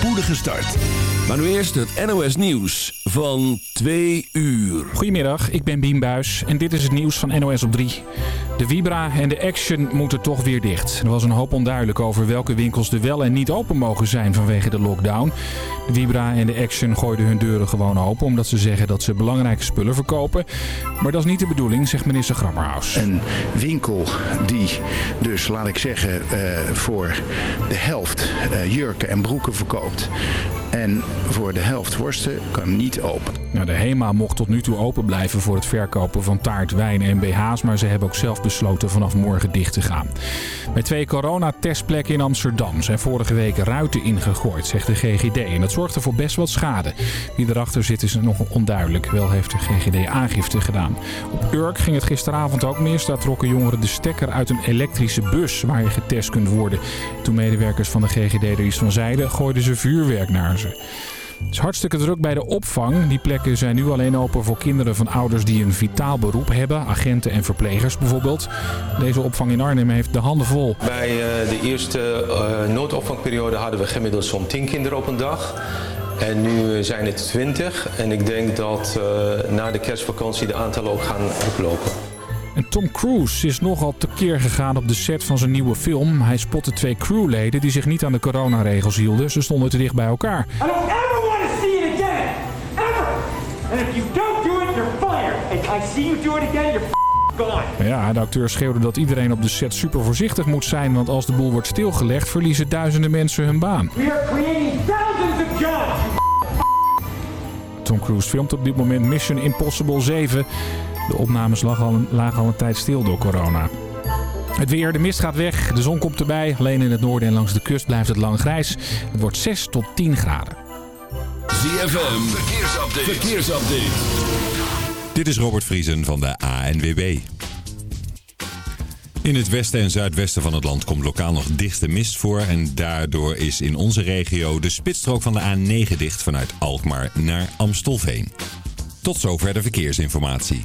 spoedige start. Maar nu eerst het NOS Nieuws van 2 uur. Goedemiddag, ik ben Bien Buis en dit is het nieuws van NOS op 3. De Vibra en de Action moeten toch weer dicht. Er was een hoop onduidelijk over welke winkels er wel en niet open mogen zijn vanwege de lockdown. De Vibra en de Action gooiden hun deuren gewoon open omdat ze zeggen dat ze belangrijke spullen verkopen. Maar dat is niet de bedoeling, zegt minister Grammerhaus. Een winkel die dus, laat ik zeggen, uh, voor de helft uh, jurken en broeken verkoopt. En voor de helft worsten kan niet open. Nou, de HEMA mocht tot nu toe open blijven voor het verkopen van taart, wijn en BH's. Maar ze hebben ook zelf besloten vanaf morgen dicht te gaan. Bij twee coronatestplekken in Amsterdam zijn vorige week ruiten ingegooid, zegt de GGD. En dat zorgde voor best wat schade. Wie erachter zit is nog onduidelijk. Wel heeft de GGD aangifte gedaan. Op Urk ging het gisteravond ook mis. Daar trokken jongeren de stekker uit een elektrische bus waar je getest kunt worden. Toen medewerkers van de GGD er iets van zeiden, gooiden ze vuurwerk naar ze. Het is hartstikke druk bij de opvang. Die plekken zijn nu alleen open voor kinderen van ouders die een vitaal beroep hebben. Agenten en verplegers bijvoorbeeld. Deze opvang in Arnhem heeft de handen vol. Bij de eerste noodopvangperiode hadden we gemiddeld zo'n 10 kinderen op een dag. En nu zijn het 20. En ik denk dat na de kerstvakantie de aantallen ook gaan oplopen. En Tom Cruise is nogal tekeer gegaan op de set van zijn nieuwe film. Hij spotte twee crewleden die zich niet aan de coronaregels hielden. Ze stonden te dicht bij elkaar. I don't ever want to see it again! Ever! And if you don't do it, you're fired! And I see you do it again, you're! Ja, de acteur schreeuwde dat iedereen op de set super voorzichtig moet zijn. Want als de boel wordt stilgelegd, verliezen duizenden mensen hun baan. We are creating thousands of jobs! Tom Cruise filmt op dit moment Mission Impossible 7. De opnames lagen al, een tijd stil door corona. Het weer, de mist gaat weg, de zon komt erbij. Alleen in het noorden en langs de kust blijft het lang grijs. Het wordt 6 tot 10 graden. ZFM, verkeersupdate. verkeersupdate. Dit is Robert Vriesen van de ANWB. In het westen en zuidwesten van het land komt lokaal nog dichte mist voor. En daardoor is in onze regio de spitsstrook van de A9 dicht vanuit Alkmaar naar Amstelveen. Tot zover de verkeersinformatie.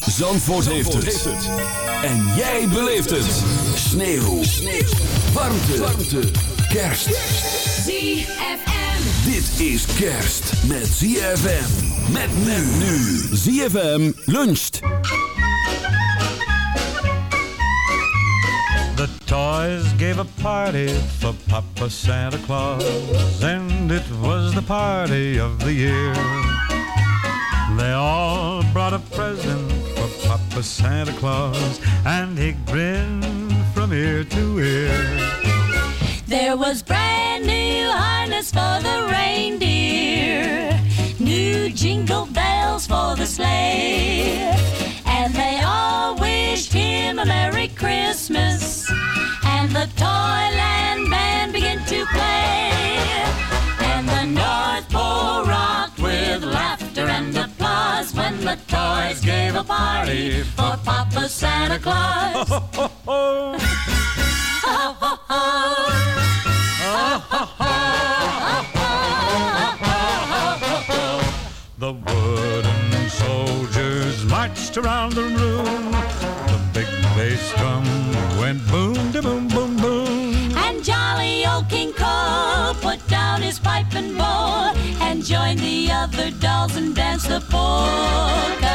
Zandvoort, heeft, het. En jij beleeft het. Sneeuw. Sneeuw. Warmte. Warmte. Kerst. ZFM. Dit is kerst met ZFM. Met men nu. ZFM luncht. The toys gave a party for Papa Santa Claus, and it was the party of the year. They all brought a present for Papa Santa Claus, and he grinned from ear to ear. There was brand new harness for the reindeer, new jingle bells for the sleigh, and they all wished him a Merry Christmas. And the Toyland band began to a party for Papa Santa Claus. The wooden soldiers marched around the room. The big bass drum went boom, da boom, boom, boom. And jolly old King Cole put down his pipe and bowl and joined the other dolls and danced the polka.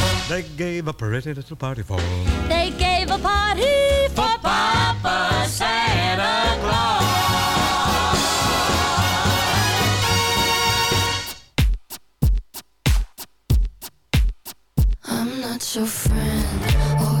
They gave a pretty little party for They gave a party for Papa Santa Claus. I'm not your friend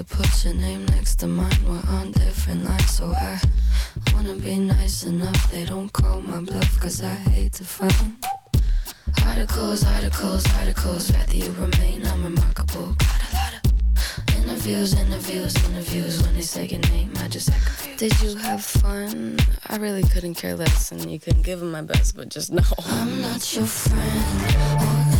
to put your name next to mine. We're on different lines, so I wanna be nice enough. They don't call my bluff, cause I hate to frown. Articles, articles, articles, rather you remain unremarkable. Got a lot of interviews, interviews, interviews. When they say your name, I just act confused. Did you have fun? I really couldn't care less, and you couldn't give them my best, but just know I'm not your friend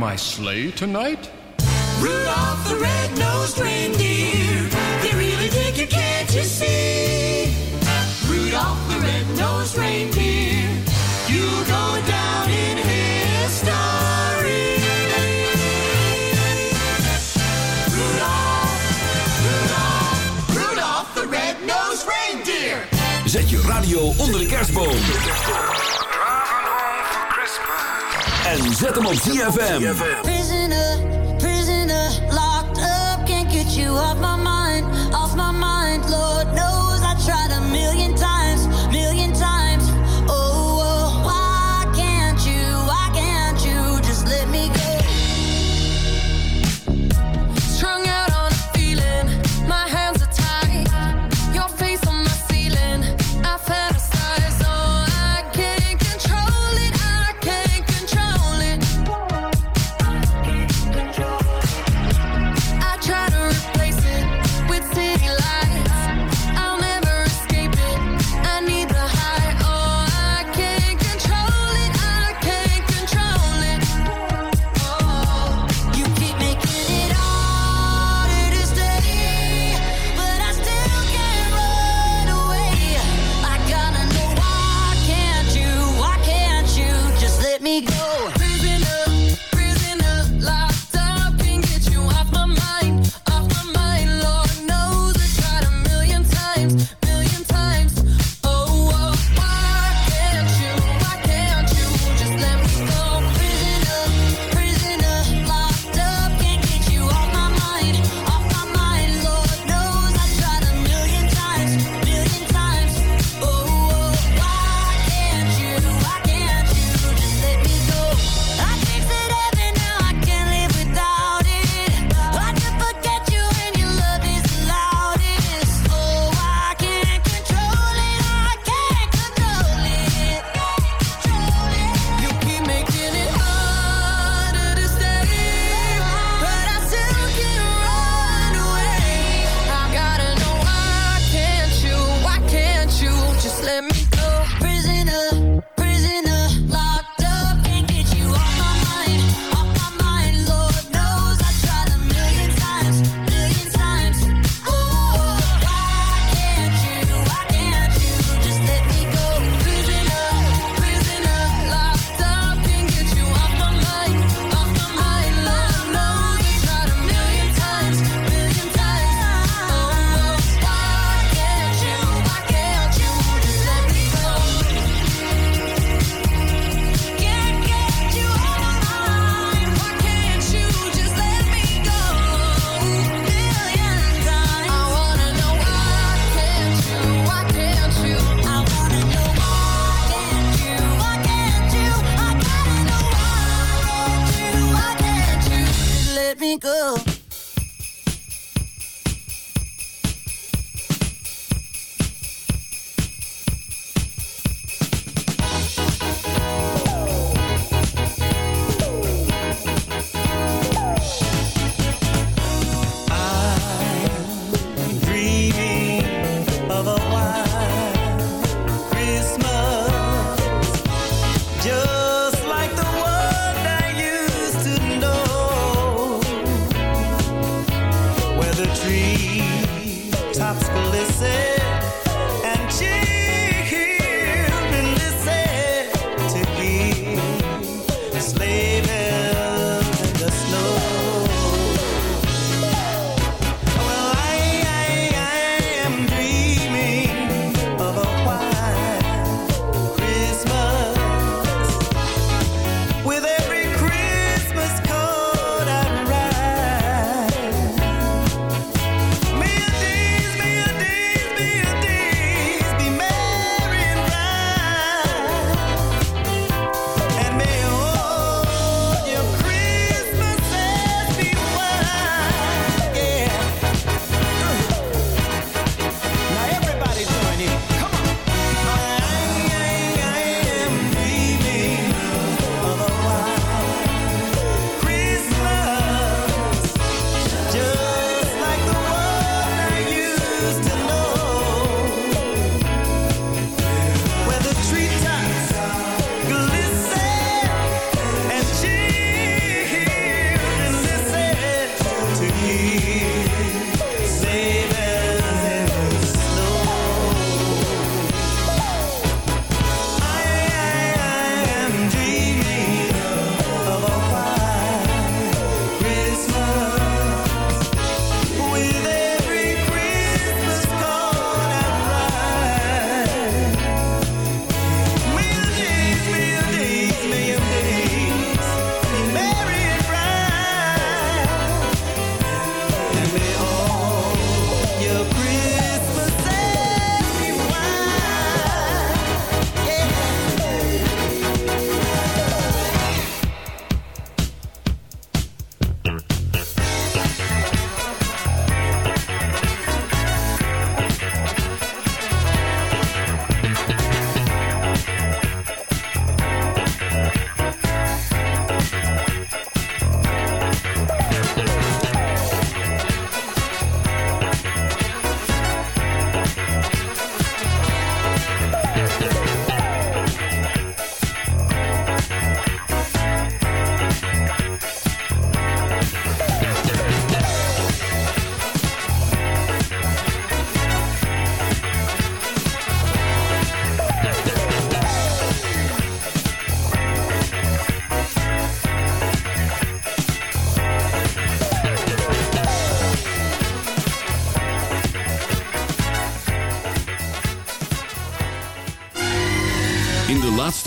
my sleigh tonight? Rudolph the red-nosed reindeer, they really dig you, can't you see? Rudolph the red-nosed reindeer, you'll go down in history. Rudolph, Rudolph, Rudolph the red-nosed reindeer. Zet je radio onder de kerstboom. en zet hem op ZFM. Prisoner, prisoner, locked up, can't get you off my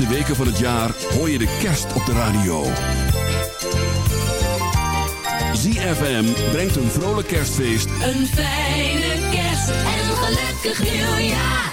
weken van het jaar hoor je de kerst op de radio. ZFM brengt een vrolijk kerstfeest. Een fijne kerst en een gelukkig nieuwjaar.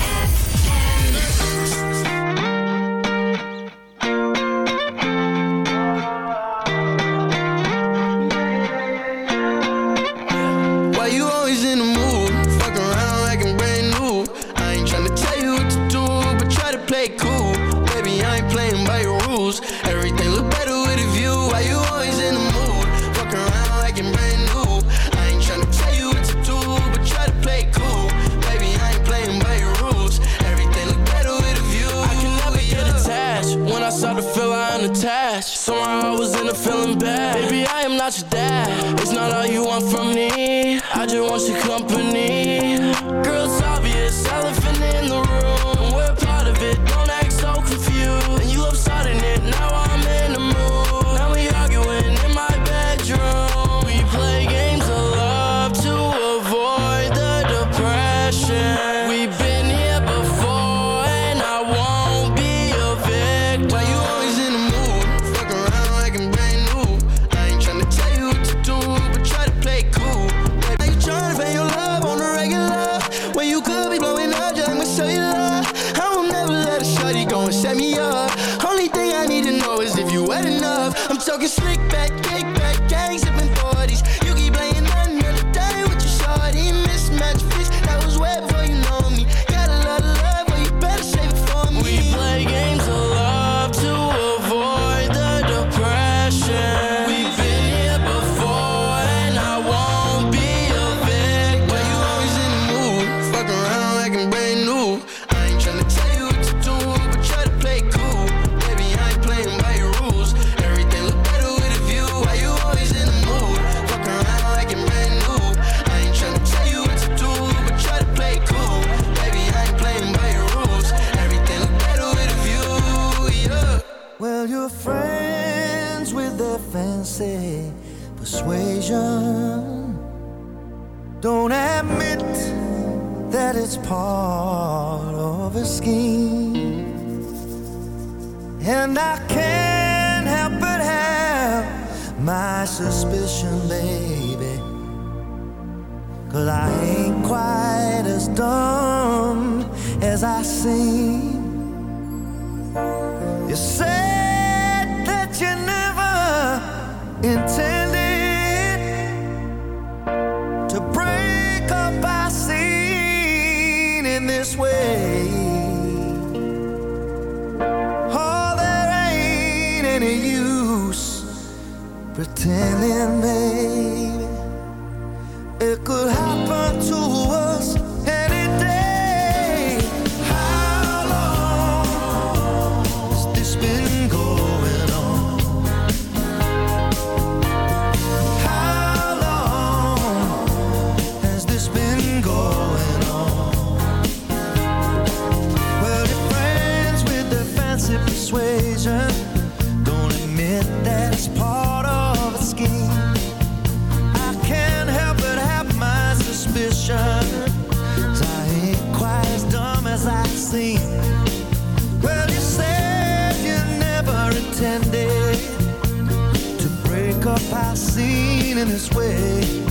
Start to feel I am. Somehow I was in a feeling bad. Baby, I am not your dad. It's not all you want from me. I just want your company. Girl, it's obvious, elephant in the room. We're part of it, don't act so confused. And you love starting it, now I my suspicion, baby. Cause I ain't quite as dumb as I seem. telling me in his way.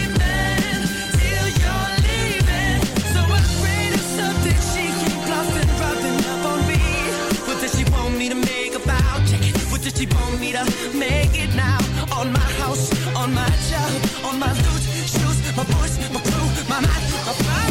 me to make a vow. Check it. What does she want me to make it now? On my house, on my job, on my loot, shoes, my voice, my crew, my mind, my pride.